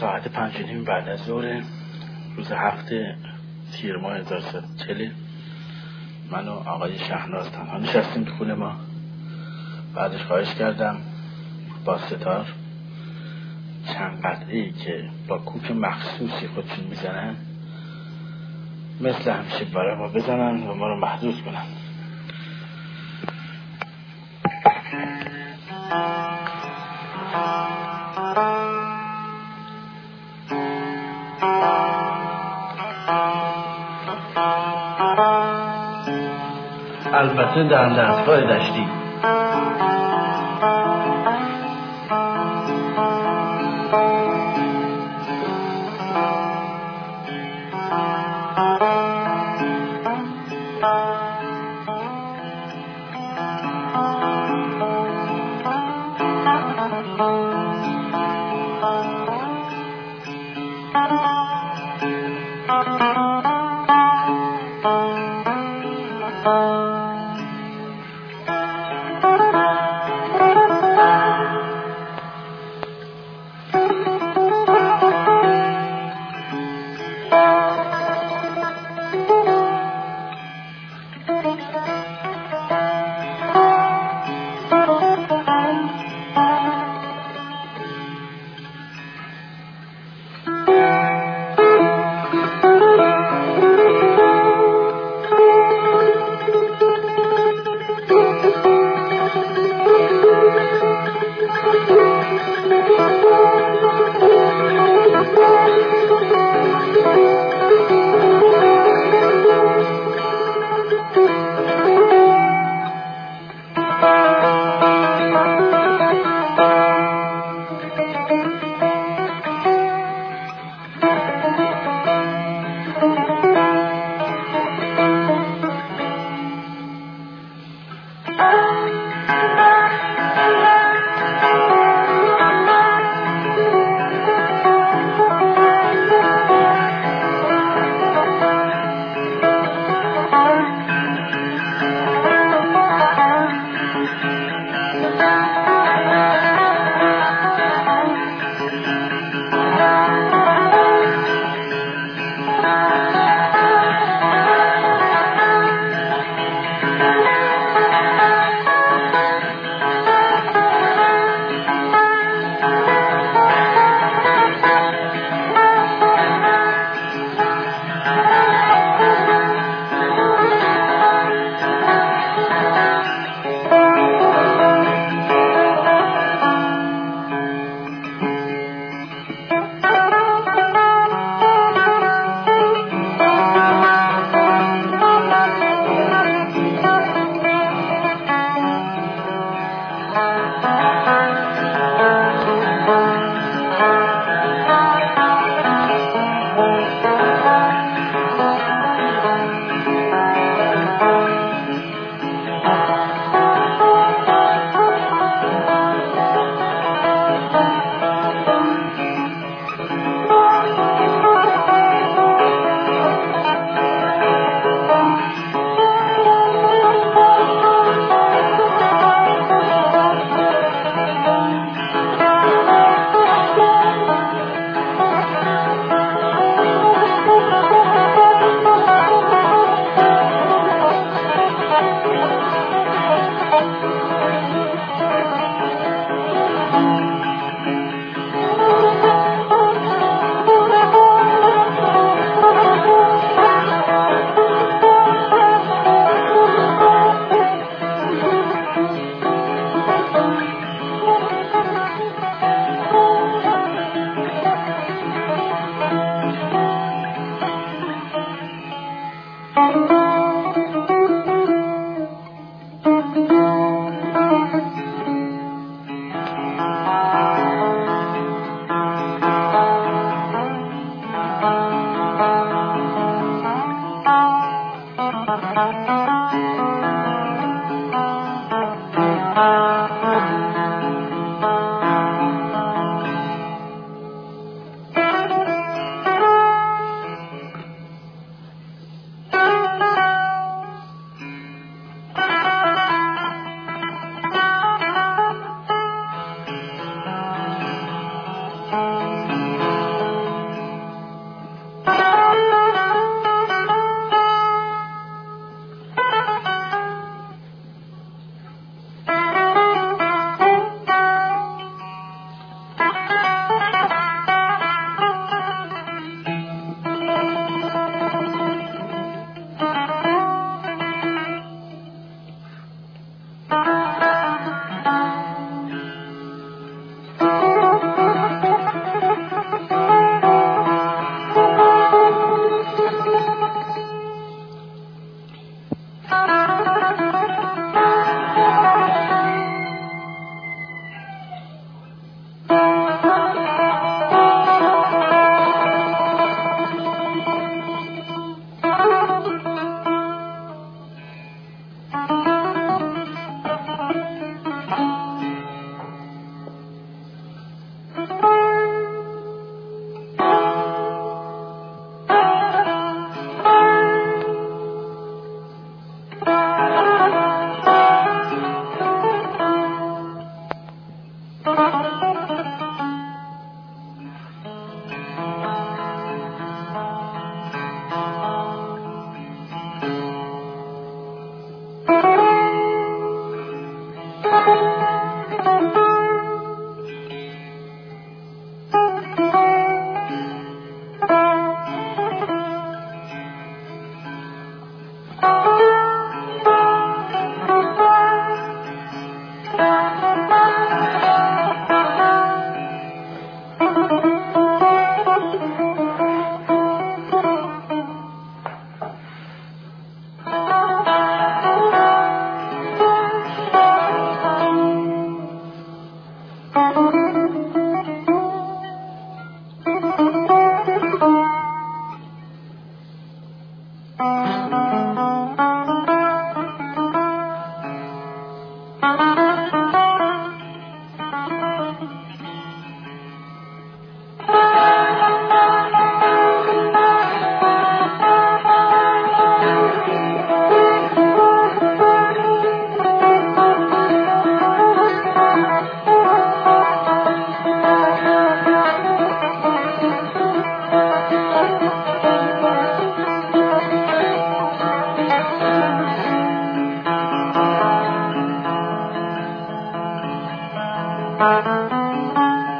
ساعت پنج نیم بعد از ظهر روز هفته تیر ماه 1340 من و آقای شهناز تنها نشستیم تو خونه ما. بعدش خواهش کردم با ستار چند قطعه که با کوک مخصوصی خودشون می‌زنن مثل همیشه برای ما بزنن و ما رو محدود کنن. البته در دستگاه دشتی. time. Thank you. Thank you.